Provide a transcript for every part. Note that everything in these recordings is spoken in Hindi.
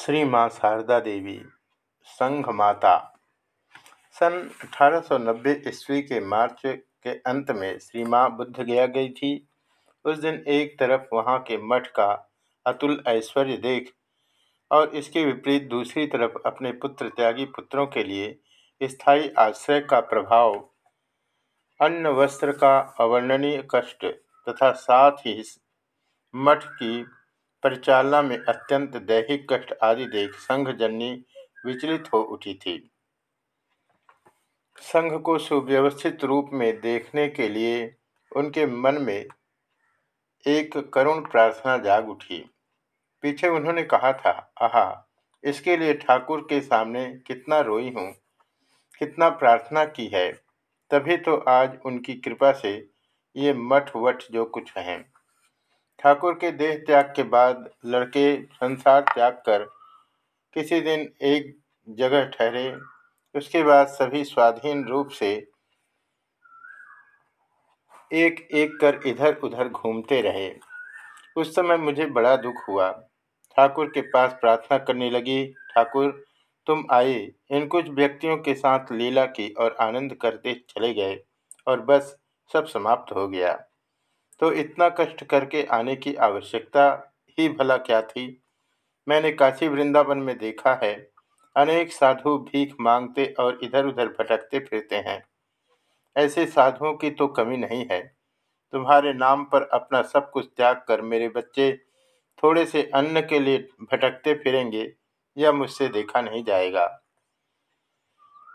श्री माँ शारदा देवी, संघ माता। सन 1890 ईस्वी के मार्च के अंत में श्री माँ बुद्ध गया गई थी। उस दिन एक तरफ़ वहाँ के मठ का अतुल ऐश्वर्य देख और इसके विपरीत दूसरी तरफ़ अपने पुत्र त्यागी पुत्रों के लिए स्थायी आश्रय का प्रभाव, अन्न, वस्त्र का अवर्णनीय कष्ट तथा साथ ही मठ की परिचालना में अत्यंत दैहिक कष्ट आदि देख संघ जननी विचलित हो उठी थी। संघ को सुव्यवस्थित रूप में देखने के लिए उनके मन में एक करुण प्रार्थना जाग उठी। पीछे उन्होंने कहा था, आहा, इसके लिए ठाकुर के सामने कितना रोई हूँ, कितना प्रार्थना की है, तभी तो आज उनकी कृपा से ये मठ वठ जो कुछ हैं। ठाकुर के देह त्याग के बाद लड़के संसार त्याग कर किसी दिन एक जगह ठहरे। उसके बाद सभी स्वाधीन रूप से एक एक कर इधर उधर घूमते रहे। उस समय मुझे बड़ा दुख हुआ। ठाकुर के पास प्रार्थना करने लगी, ठाकुर, तुम आए। इन कुछ व्यक्तियों के साथ लीला की और आनंद करते चले गए और बस सब समाप्त हो गया। तो इतना कष्ट करके आने की आवश्यकता ही भला क्या थी? मैंने काशी वृंदावन में देखा है। अनेक साधु भीख मांगते और इधर उधर भटकते फिरते हैं। ऐसे साधुओं की तो कमी नहीं है। तुम्हारे नाम पर अपना सब कुछ त्याग कर मेरे बच्चे थोड़े से अन्न के लिए भटकते फिरेंगे यह मुझसे देखा नहीं जाएगा।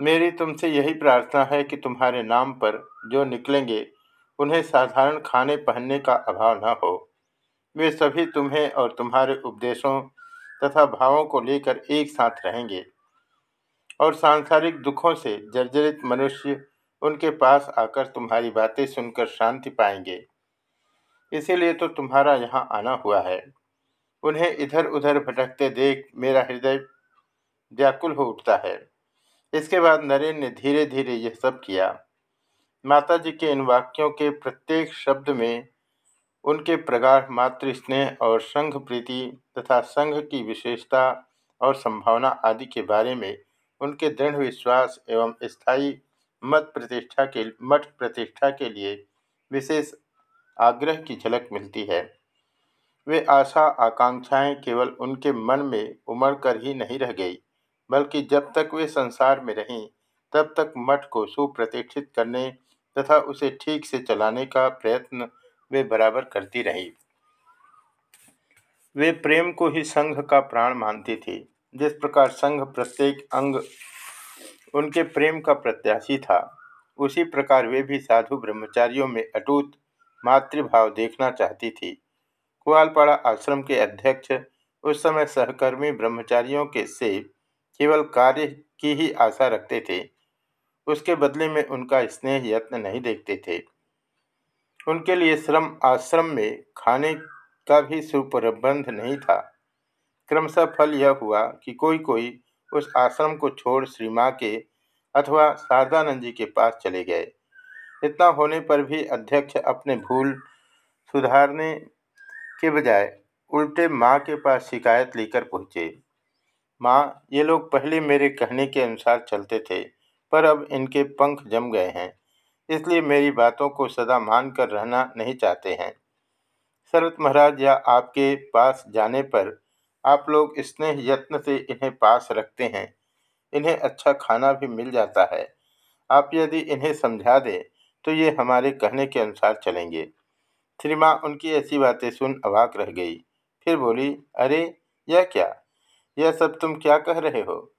मेरी तुमसे यही प्रार्थना है कि तुम्हारे नाम पर जो निकलेंगे उन्हें साधारण खाने पहनने का अभाव न हो। वे सभी तुम्हें और तुम्हारे उपदेशों तथा भावों को लेकर एक साथ रहेंगे और सांसारिक दुखों से जर्जरित मनुष्य उनके पास आकर तुम्हारी बातें सुनकर शांति पाएँगे। इसीलिए तो तुम्हारा यहाँ आना हुआ है। उन्हें इधर उधर भटकते देख मेरा हृदय व्याकुल हो उठता है। इसके बाद नरेन ने धीरे धीरे यह सब किया। माता जी के इन वाक्यों के प्रत्येक शब्द में उनके प्रगाढ़ मातृ स्नेह और संघ प्रीति तथा संघ की विशेषता और संभावना आदि के बारे में उनके दृढ़ विश्वास एवं स्थायी मत प्रतिष्ठा के, मठ प्रतिष्ठा के लिए विशेष आग्रह की झलक मिलती है। वे आशा आकांक्षाएँ केवल उनके मन में उमड़ कर ही नहीं रह गई, बल्कि जब तक वे संसार में रहीं, तब तक मठ को सुप्रतिष्ठित करने तथा उसे ठीक से चलाने का प्रयत्न वे बराबर करती रही। वे प्रेम को ही संघ का प्राण मानती थी। जिस प्रकार संघ प्रत्येक अंग उनके प्रेम का प्रत्याशी था, उसी प्रकार वे भी साधु ब्रह्मचारियों में अटूट मातृभाव देखना चाहती थी। कुआलपाड़ा आश्रम के अध्यक्ष, उस समय सहकर्मी ब्रह्मचारियों के से केवल कार्य की ही आशा रखते थे। उसके बदले में उनका स्नेह यत्न नहीं देखते थे। उनके लिए श्रम, आश्रम में खाने का भी सुप्रबंध नहीं था। क्रमशः फल यह हुआ कि कोई कोई उस आश्रम को छोड़ श्री माँ के अथवा शारदानंद जी के पास चले गए। इतना होने पर भी अध्यक्ष अपने भूल सुधारने के बजाय उल्टे माँ के पास शिकायत लेकर पहुँचे। माँ, ये लोग पहले मेरे कहने के अनुसार चलते थे। पर अब इनके पंख जम गए हैं। इसलिए मेरी बातों को सदा मान कर रहना नहीं चाहते हैं। शरत महाराज या आपके पास जाने पर आप लोग स्नेह यत्न से इन्हें पास रखते हैं। इन्हें अच्छा खाना भी मिल जाता है। आप यदि इन्हें समझा दें तो ये हमारे कहने के अनुसार चलेंगे। श्री उनकी ऐसी बातें सुन अवाक रह गई। फिर बोली, अरे, यह क्या? यह सब तुम क्या कह रहे हो?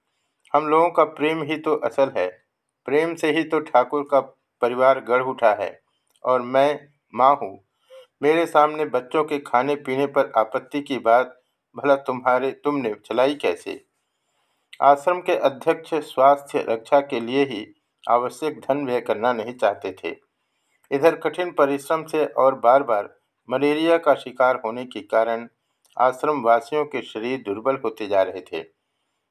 हम लोगों का प्रेम ही तो असल है। प्रेम से ही तो ठाकुर का परिवार गढ़ उठा है और मैं माँ हूँ। मेरे सामने बच्चों के खाने पीने पर आपत्ति की बात, भला तुम्हारे, तुमने चलाई कैसे? आश्रम के अध्यक्ष स्वास्थ्य रक्षा के लिए ही आवश्यक धन व्यय करना नहीं चाहते थे। इधर कठिन परिश्रम से और बार बार मलेरिया का शिकार होने के कारण आश्रम वासियों के शरीर दुर्बल होते जा रहे थे।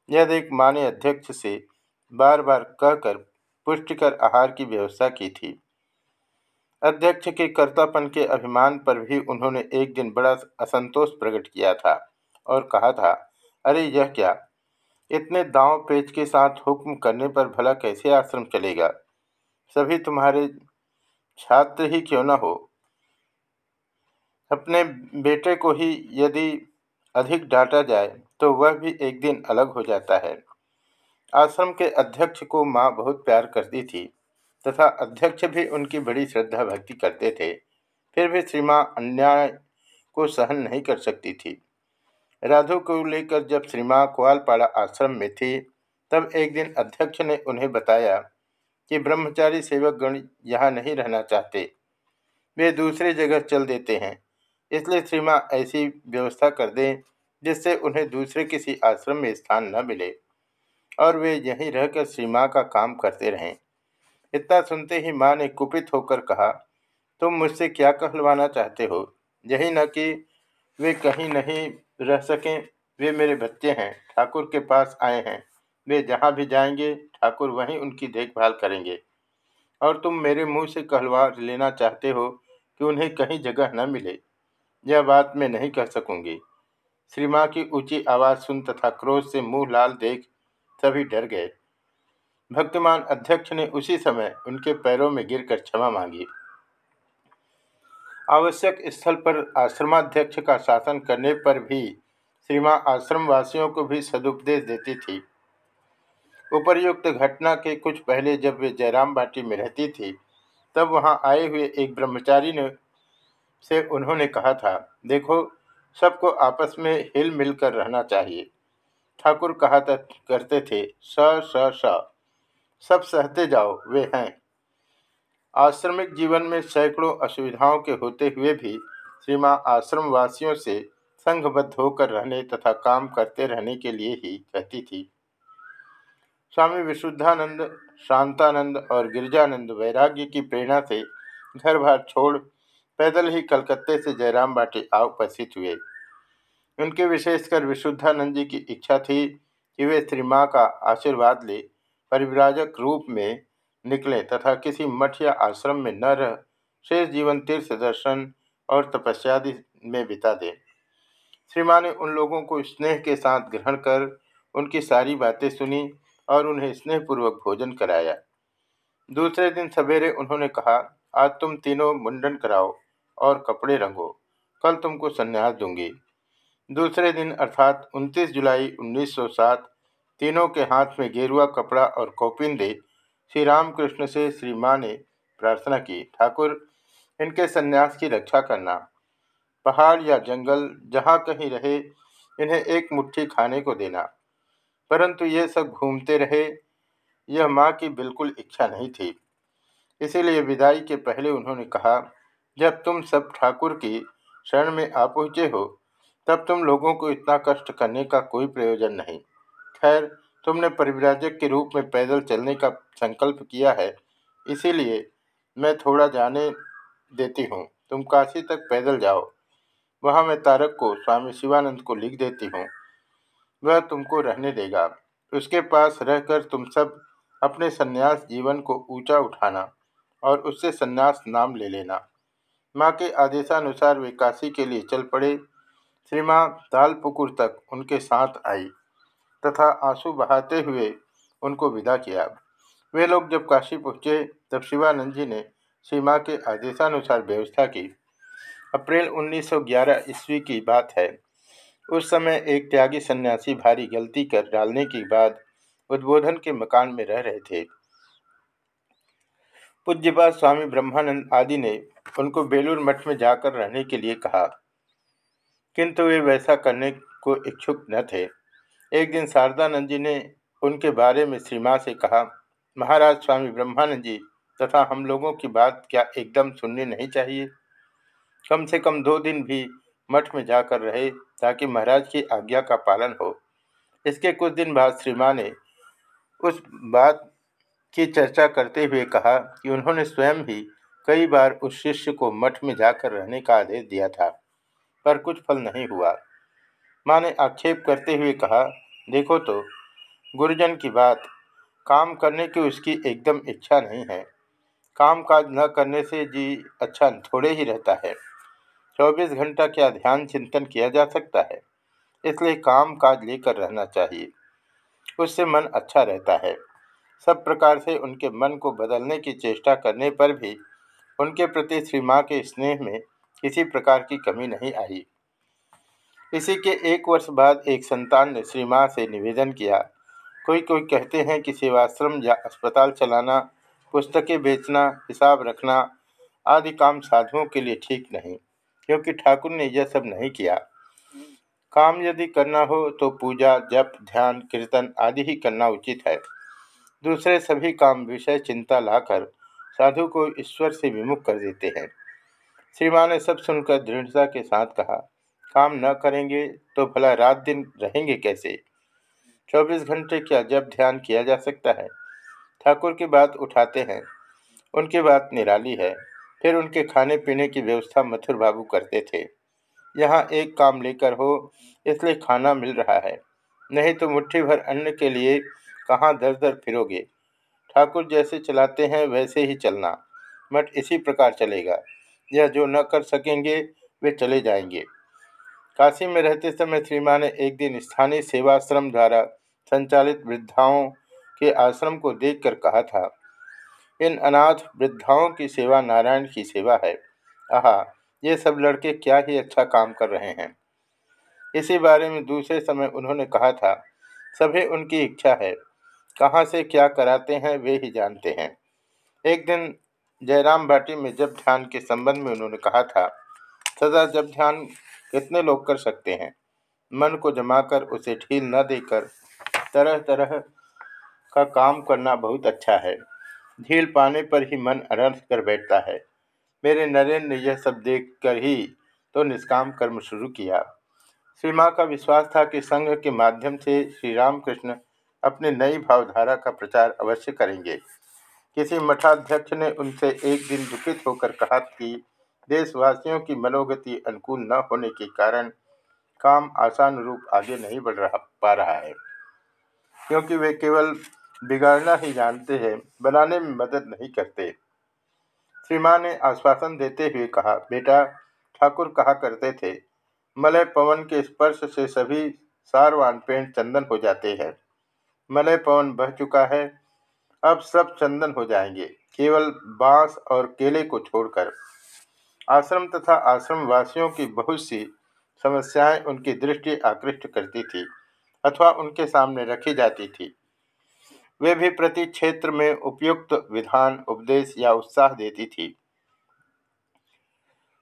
यह देख माँ ने अध्यक्ष से बार बार कहकर पुष्टिकर आहार की व्यवस्था की थी। अध्यक्ष के कर्तापन के अभिमान पर भी उन्होंने एक दिन बड़ा असंतोष प्रकट किया था और कहा था, अरे, यह क्या? इतने दांव पेच के साथ हुक्म करने पर भला कैसे आश्रम चलेगा? सभी तुम्हारे छात्र ही क्यों न हो? अपने बेटे को ही यदि अधिक डांटा जाए तो वह भी एक दिन अलग हो जाता है। आश्रम के अध्यक्ष को माँ बहुत प्यार करती थी तथा अध्यक्ष भी उनकी बड़ी श्रद्धा भक्ति करते थे। फिर भी श्री माँ अन्याय को सहन नहीं कर सकती थी। राधु को लेकर जब श्री माँ कुआलपाड़ा आश्रम में थी, तब एक दिन अध्यक्ष ने उन्हें बताया कि ब्रह्मचारी सेवक गण यहाँ नहीं रहना चाहते। वे दूसरी जगह चल देते हैं, इसलिए श्री माँ ऐसी व्यवस्था कर दें जिससे उन्हें दूसरे किसी आश्रम में स्थान न मिले। और वे यहीं रहकर श्री माँ का काम करते रहें। इतना सुनते ही माँ ने कुपित होकर कहा, तुम मुझसे क्या कहलवाना चाहते हो? यही न कि वे कहीं नहीं रह सकें। वे मेरे बच्चे हैं, ठाकुर के पास आए हैं। वे जहाँ भी जाएँगे, ठाकुर वहीं उनकी देखभाल करेंगे। और तुम मेरे मुँह से कहलवा लेना चाहते हो कि उन्हें कहीं जगह न मिले। यह बात मैं नहीं कह सकूँगी। श्री माँ की ऊँची आवाज़ सुन तथा क्रोध से मुँह लाल देख सभी डर गए। भक्तिमान अध्यक्ष ने उसी समय उनके पैरों में गिरकर क्षमा मांगी। आवश्यक स्थल पर आश्रमाध्यक्ष का शासन करने पर भी श्रीमा आश्रम वासियों को भी सदुपदेश देती थी। उपर्युक्त घटना के कुछ पहले जब वे जयराम बाटी में रहती थी, तब वहाँ आए हुए एक ब्रह्मचारी ने, से उन्होंने कहा था, देखो, सबको आपस में हिल मिल कर रहना चाहिए। ठाकुर कहा करते थे, स स स। सब सहते जाओ, वे हैं। आश्रमिक जीवन में सैकड़ों असुविधाओं के होते हुए भी श्री माँ आश्रम वासियों से संघबद्ध होकर रहने तथा काम करते रहने के लिए ही कहती थी। स्वामी विशुद्धानंद, शांतानंद और गिरजानंद वैराग्य की प्रेरणा से घर बार छोड़ पैदल ही कलकत्ते से जयराम बाटी आ उपस्थित हुए। उनके विशेषकर विशुद्धानंद जी की इच्छा थी कि वे श्री माँ का आशीर्वाद ले, परिव्राजक रूप में निकले तथा किसी मठ या आश्रम में न रह, शेष जीवन तीर्थ दर्शन और तपस्यादि में बिता दें। श्री माँ ने उन लोगों को स्नेह के साथ ग्रहण कर, उनकी सारी बातें सुनी और उन्हें स्नेहपूर्वक भोजन कराया। दूसरे दिन सवेरे उन्होंने कहा, आज तुम तीनों मुंडन कराओ और कपड़े रंगो, कल तुमको संन्यास दूँगी। दूसरे दिन अर्थात 29 जुलाई 1907 तीनों के हाथ में गेरुआ कपड़ा और कौपिन दे श्री रामकृष्ण से श्री माँ ने प्रार्थना की। ठाकुर, इनके सन्यास की रक्षा करना। पहाड़ या जंगल जहाँ कहीं रहे, इन्हें एक मुट्ठी खाने को देना। परंतु ये सब घूमते रहे, यह माँ की बिल्कुल इच्छा नहीं थी। इसीलिए विदाई के पहले उन्होंने कहा, जब तुम सब ठाकुर की शरण में आ पहुँचे हो तब तुम लोगों को इतना कष्ट करने का कोई प्रयोजन नहीं। खैर, तुमने परिव्राजक के रूप में पैदल चलने का संकल्प किया है, इसीलिए मैं थोड़ा जाने देती हूँ। तुम काशी तक पैदल जाओ। वहाँ मैं तारक को, स्वामी शिवानंद को लिख देती हूँ। वह तुमको रहने देगा। उसके पास रहकर तुम सब अपने सन्यास जीवन को ऊँचा उठाना और उससे सन्यास नाम ले लेना। माँ के आदेशानुसार वे काशी के लिए चल पड़े श्री माँ तालपुकुर तक उनके साथ आई तथा आँसू बहाते हुए उनको विदा किया। वे लोग जब काशी पहुँचे, तब शिवानंद जी ने श्री माँ के आदेशानुसार व्यवस्था की। अप्रैल 1911 ईस्वी की बात है। उस समय एक त्यागी सन्यासी भारी गलती कर डालने के बाद उद्बोधन के मकान में रह रहे थे। पूज्यपात स्वामी ब्रह्मानंद आदि ने उनको बेलूर मठ में जाकर रहने के लिए कहा। किंतु वे वैसा करने को इच्छुक न थे। एक दिन शारदानंद जी ने उनके बारे में श्री माँ से कहा, महाराज स्वामी ब्रह्मानंद जी, तथा हम लोगों की बात क्या एकदम सुननी नहीं चाहिए? कम से कम दो दिन भी मठ में जाकर रहे, ताकि महाराज की आज्ञा का पालन हो। इसके कुछ दिन बाद श्री माँ ने उस बात की चर्चा करते हुए कहा कि उन्होंने स्वयं भी कई बार उस शिष्य को मठ में जाकर रहने का आदेश दिया था। पर कुछ फल नहीं हुआ। माँ ने आक्षेप करते हुए कहा, देखो तो गुरुजन की बात, काम करने की उसकी एकदम इच्छा नहीं है। काम काज न करने से जी अच्छा थोड़े ही रहता है। चौबीस घंटा क्या ध्यान चिंतन किया जा सकता है? इसलिए काम काज लेकर रहना चाहिए। उससे मन अच्छा रहता है। सब प्रकार से उनके मन को बदलने की चेष्टा करने पर भी उनके प्रति श्री माँ के स्नेह में किसी प्रकार की कमी नहीं आई। इसी के एक वर्ष बाद एक संतान ने श्री माँ से निवेदन किया, कोई कोई कहते हैं कि सेवाश्रम या अस्पताल चलाना, पुस्तकें बेचना, हिसाब रखना आदि काम साधुओं के लिए ठीक नहीं, क्योंकि ठाकुर ने यह सब नहीं किया। काम यदि करना हो तो पूजा, जप, ध्यान, कीर्तन आदि ही करना उचित है। दूसरे सभी काम विषय चिंता लाकर साधु को ईश्वर से विमुख कर देते हैं। श्रीमान ने सब सुनकर दृढ़ता के साथ कहा, काम न करेंगे तो भला रात दिन रहेंगे कैसे? चौबीस घंटे क्या जब ध्यान किया जा सकता है? ठाकुर की बात उठाते हैं। उनकी बात निराली है। फिर उनके खाने पीने की व्यवस्था मथुर बाबू करते थे। यहाँ एक काम लेकर हो, इसलिए खाना मिल रहा है। नहीं तो मुट्ठी भर अन्न के लिए कहाँ दर दर फिरोगे? ठाकुर जैसे चलाते हैं, वैसे ही चलना। मठ इसी प्रकार चलेगा। यह जो न कर सकेंगे, वे चले जाएँगे। काशी में रहते समय श्रीमान ने एक दिन स्थानीय सेवाश्रम द्वारा संचालित वृद्धाओं के आश्रम को देखकर कहा था, इन अनाथ वृद्धाओं की सेवा नारायण की सेवा है। आहा, ये सब लड़के क्या ही अच्छा काम कर रहे हैं? इसी बारे में दूसरे समय उन्होंने कहा था, सभी उनकी इच्छा है। कहाँ से क्या कराते हैं, वे ही जानते हैं। एक दिन जयराम भाटी में जब ध्यान के संबंध में उन्होंने कहा था, सदा जब ध्यान कितने लोग कर सकते हैं? मन को जमाकर उसे ढील न देकर तरह तरह का काम करना बहुत अच्छा है। ढील पाने पर ही मन अनर्थ कर बैठता है। मेरे नरेंद्र ने यह सब देख कर ही तो निष्काम कर्म शुरू किया। श्री माँ का विश्वास था कि संघ के माध्यम से श्री रामकृष्ण अपने नई भावधारा का प्रचार अवश्य करेंगे। किसी मठाध्यक्ष ने उनसे एक दिन दुखित होकर कहा कि देशवासियों की मनोगति अनुकूल न होने के कारण काम आसान रूप आगे नहीं बढ़ रहा, पा रहा है। क्योंकि वे केवल बिगाड़ना ही जानते हैं, बनाने में मदद नहीं करते। श्री माँ ने आश्वासन देते हुए कहा, बेटा, ठाकुर कहा करते थे, मलय पवन के स्पर्श से सभी सारवान पेड़ चंदन हो जाते हैं। मलय पवन बह चुका है अब सब चंदन हो जाएँगे। केवल बाँस और केले को छोड़कर। आश्रम तथा आश्रम वासियों की बहुत सी समस्याएँ उनकी दृष्टि आकृष्ट करती थी अथवा उनके सामने रखी जाती थी। वे भी प्रति क्षेत्र में उपयुक्त विधान, उपदेश या उत्साह देती थी।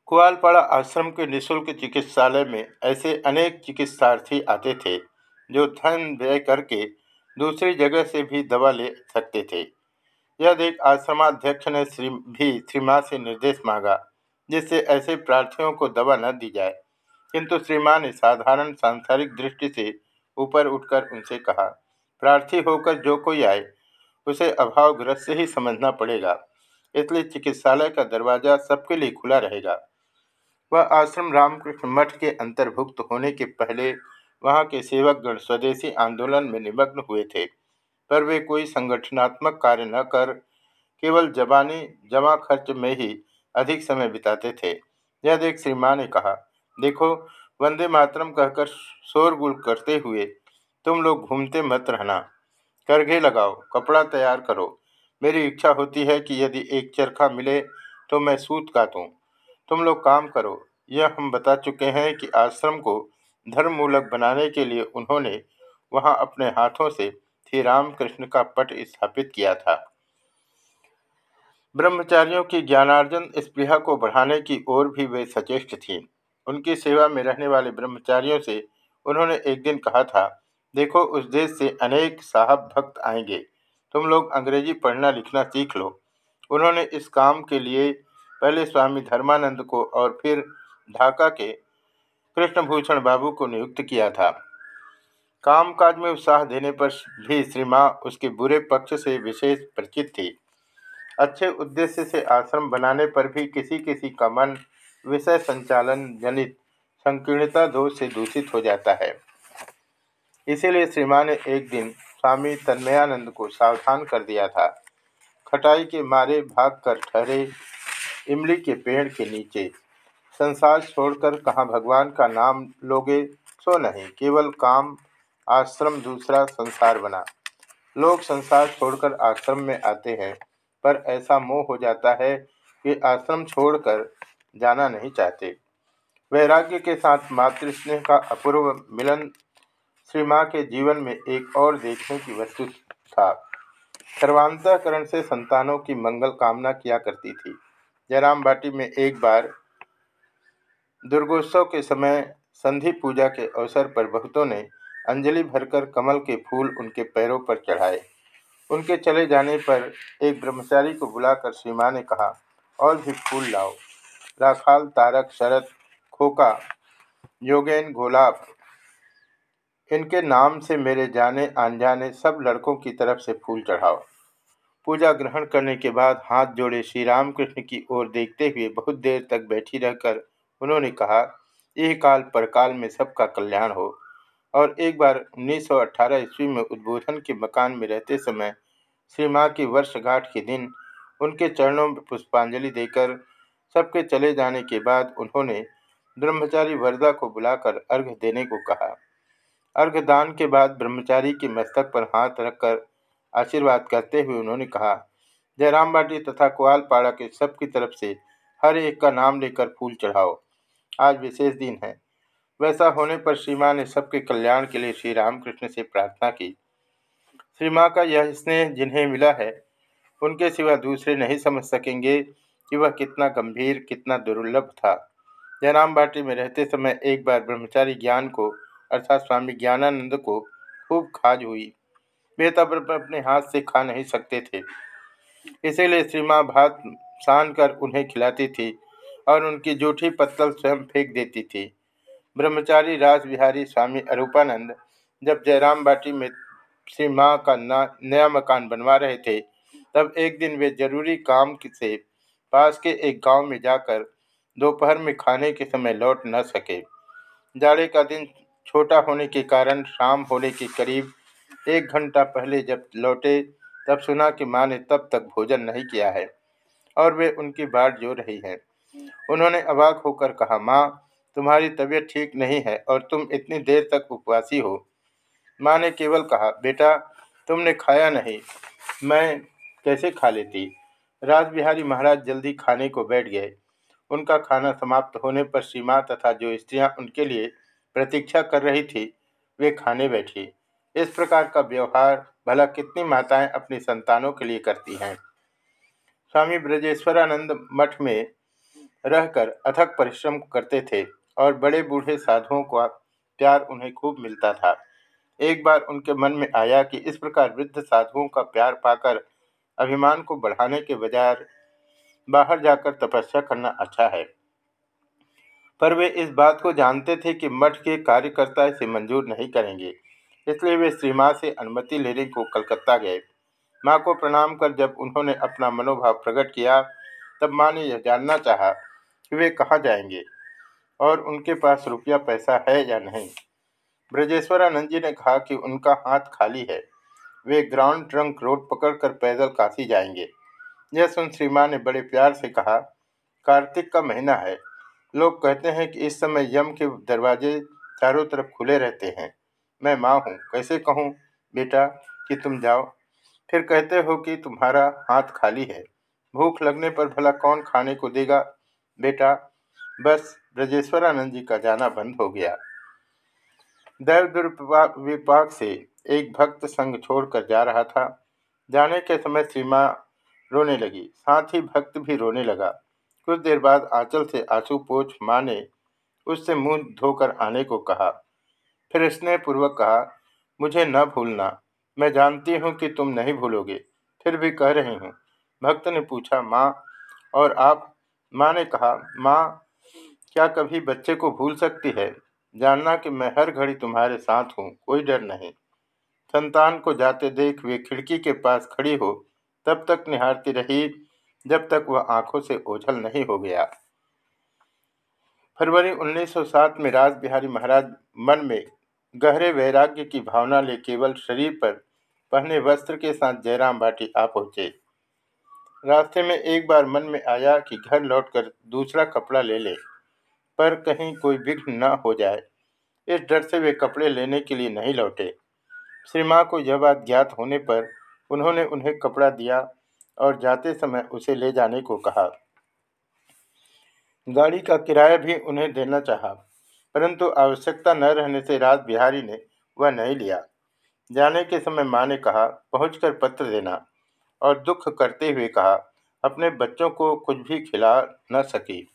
कुआलपाड़ा आश्रम के निशुल्क चिकित्सालय में ऐसे अनेक चिकित्सार्थी आते थे जो धन व्यय करके दूसरी जगह से भी दवा ले सकते थे। यह देख आश्रमाध्यक्ष ने श्री, भी श्री माँ से निर्देश मांगा, जिससे ऐसे प्रार्थियों को दवा न दी जाए। किंतु श्री माँ ने साधारण सांसारिक दृष्टि से ऊपर उठकर उनसे कहा, प्रार्थी होकर जो कोई आए, उसे अभावग्रस्त से ही समझना पड़ेगा। इसलिए चिकित्सालय का दरवाज़ा सबके लिए खुला रहेगा। वह आश्रम रामकृष्ण मठ के अंतर्भुक्त होने के पहले वहाँ के सेवकगण स्वदेशी आंदोलन में निमग्न हुए थे, पर वे कोई संगठनात्मक कार्य न कर केवल जबानी, जमा खर्च में ही अधिक समय बिताते थे। यह देख श्री माँ ने कहा, देखो, वंदे मातरम कहकर शोरगुल करते हुए तुम लोग घूमते मत रहना। करघे लगाओ, कपड़ा तैयार करो। मेरी इच्छा होती है कि यदि एक चरखा मिले तो मैं सूत काटूँ तुम लोग काम करो। यह हम बता चुके हैं कि आश्रम को धर्ममूलक बनाने के लिए उन्होंने वहाँ अपने हाथों से श्री रामकृष्ण का पट स्थापित किया था। ब्रह्मचारियों की ज्ञानार्जन स्पृहा को बढ़ाने की ओर भी वे सचेष्ट थीं। उनकी सेवा में रहने वाले ब्रह्मचारियों से उन्होंने एक दिन कहा था, देखो, उस देश से अनेक साहब भक्त आएँगे। तुम लोग अंग्रेज़ी पढ़ना लिखना सीख लो। उन्होंने इस काम के लिए पहले स्वामी धर्मानंद को और फिर ढाका के कृष्णभूषण बाबू को नियुक्त किया था। कामकाज में उत्साह देने पर भी श्री उसके बुरे पक्ष से विशेष परिचित थी। अच्छे उद्देश्य से आश्रम बनाने पर भी किसी किसी का मन विषय संचालन जनित संकीर्णता दोष से दूषित हो जाता है। इसीलिए श्री ने एक दिन स्वामी तन्मयानंद को सावधान कर दिया था। खटाई के मारे भाग कर ठहरे इमली के पेड़ के नीचे संसार छोड़कर कहाँ भगवान का नाम लोगे, सो नहीं। केवल काम, आश्रम दूसरा संसार बना। लोग संसार छोड़कर आश्रम में आते हैं, पर ऐसा मोह हो जाता है कि आश्रम छोड़कर जाना नहीं चाहते। वैराग्य के साथ मातृस्नेह का अपूर्व मिलन श्री माँ के जीवन में एक और देखने की वस्तु था। सर्वांतकरण से संतानों की मंगल कामना किया करती थी। जयराम बाटी में एक बार दुर्गोत्सव के समय संधि पूजा के अवसर पर बहुतों ने अंजलि भरकर कमल के फूल उनके पैरों पर चढ़ाए। उनके चले जाने पर एक ब्रह्मचारी को बुलाकर सीमा ने कहा, और भी फूल लाओ। राखाल, तारक शरद खोका योगेन, गोलाब, इनके नाम से मेरे जाने, अनजाने सब लड़कों की तरफ़ से फूल चढ़ाओ। पूजा ग्रहण करने के बाद हाथ जोड़े श्री रामकृष्ण की ओर देखते हुए बहुत देर तक बैठी रहकर उन्होंने कहा, यह काल परकाल में सबका कल्याण हो। और एक बार 1918 ईस्वी में उद्बोधन के मकान में रहते समय श्री माँ की वर्षगांठ के दिन उनके चरणों में पुष्पांजलि देकर सबके चले जाने के बाद उन्होंने ब्रह्मचारी वरदा को बुलाकर अर्घ देने को कहा। अर्घ दान के बाद ब्रह्मचारी के मस्तक पर हाथ रखकर आशीर्वाद करते हुए उन्होंने कहा, जयराम बाटी तथा कुआलपाड़ा के सबकी तरफ़ से हर एक का नाम लेकर फूल चढ़ाओ। आज विशेष दिन है। वैसा होने पर श्री माँ ने सबके कल्याण के लिए श्री रामकृष्ण से प्रार्थना की। श्री माँ का यह स्नेह जिन्हें मिला है, उनके सिवा दूसरे नहीं समझ सकेंगे कि वह कितना गंभीर, कितना दुर्लभ था। जयराम बाटी में रहते समय एक बार ब्रह्मचारी ज्ञान को, अर्थात स्वामी ज्ञानानंद को खूब खाज हुई। वे तब अपने हाथ से खा नहीं सकते थे। इसीलिए श्री माँ भात सान कर उन्हें खिलाती थी। और उनकी जूठी पत्तल स्वयं फेंक देती थी। ब्रह्मचारी राजबिहारी स्वामी अरूपानंद जब जयराम बाटी में श्री माँ का नया मकान बनवा रहे थे, तब एक दिन वे ज़रूरी काम से पास के एक गाँव में जाकर दोपहर में खाने के समय लौट न सके। जाड़े का दिन छोटा होने के कारण शाम होने के करीब एक घंटा पहले जब लौटे, तब सुना कि माँ ने तब तक भोजन नहीं किया है और वे उनकी बाट जो रही हैं। उन्होंने अबाक होकर कहा, माँ, तुम्हारी तबीयत ठीक नहीं है और तुम इतनी देर तक उपवासी हो। माँ ने केवल कहा, बेटा, तुमने खाया नहीं, मैं कैसे खा लेती? राजबिहारी महाराज जल्दी खाने को बैठ गए। उनका खाना समाप्त होने पर श्री तथा जो स्त्रियाँ उनके लिए प्रतीक्षा कर रही थी, वे खाने बैठी। इस प्रकार का व्यवहार भला कितनी माताएँ अपनी संतानों के लिए करती हैं। स्वामी ब्रजेश्वरानंद मठ में रहकर अथक परिश्रम करते थे और बड़े बूढ़े साधुओं का प्यार उन्हें खूब मिलता था। एक बार उनके मन में आया कि इस प्रकार वृद्ध साधुओं का प्यार पाकर अभिमान को बढ़ाने के बजाय बाहर जाकर तपस्या करना अच्छा है। पर वे इस बात को जानते थे कि मठ के कार्यकर्ता इसे मंजूर नहीं करेंगे, इसलिए वे श्री माँ से अनुमति लेने को कलकत्ता गए। माँ को प्रणाम कर जब उन्होंने अपना मनोभाव प्रकट किया, तब माँ ने यह जानना चाहा वे कहाँ जाएँगे? और उनके पास रुपया पैसा है या नहीं? ब्रजेश्वरानंद जी ने कहा कि उनका हाथ खाली है। वे ग्राउंड ट्रंक रोड पकड़कर पैदल काशी जाएँगे। यह सुन श्री माँ ने बड़े प्यार से कहा, कार्तिक का महीना है। लोग कहते हैं कि इस समय यम के दरवाजे चारों तरफ़ खुले रहते हैं। मैं माँ हूँ, कैसे कहूँ, बेटा, कि तुम जाओ? फिर कहते हो कि तुम्हारा हाथ खाली है। भूख लगने पर भला कौन खाने को देगा? बेटा, बस ब्रजेश्वरानंद जी का जाना बंद हो गया। दैव दुर्विपाक से एक भक्त संग छोड़कर जा रहा था। जाने के समय सीमा रोने लगी। साथ ही भक्त भी रोने लगा। कुछ देर बाद आंचल से आँसू पोछ माँ ने उससे मुँह धोकर आने को कहा। फिर इसने स्नेहपूर्वक कहा, मुझे न भूलना। मैं जानती हूँ कि तुम नहीं भूलोगे। फिर भी कह रही हूँ। भक्त ने पूछा, माँ, और आप माँ ने कहा, माँ, क्या कभी बच्चे को भूल सकती है? जानना कि मैं हर घड़ी तुम्हारे साथ हूँ, कोई डर नहीं। संतान को जाते देख वे खिड़की के पास खड़ी हो, तब तक निहारती रही, जब तक वह आँखों से ओझल नहीं हो गया। फरवरी 1907 में राज बिहारी महाराज मन में गहरे वैराग्य की भावना ले केवल शरीर पर पहने वस्त्र के साथ जयराम भाटी आ पहुँचे। रास्ते में एक बार मन में आया कि घर लौटकर दूसरा कपड़ा ले ले, पर कहीं कोई विघ्न न हो जाए। इस डर से वे कपड़े लेने के लिए नहीं लौटे। श्री माँ को यह बात ज्ञात होने पर उन्होंने उन्हें कपड़ा दिया और जाते समय उसे ले जाने को कहा। गाड़ी का किराया भी उन्हें देना चाहा, परंतु आवश्यकता न रहने से राज बिहारी ने वह नहीं लिया। जाने के समय माँ ने कहा, पहुंचकर पत्र देना। और दुख करते हुए कहा अपने बच्चों को कुछ भी खिला न सकी।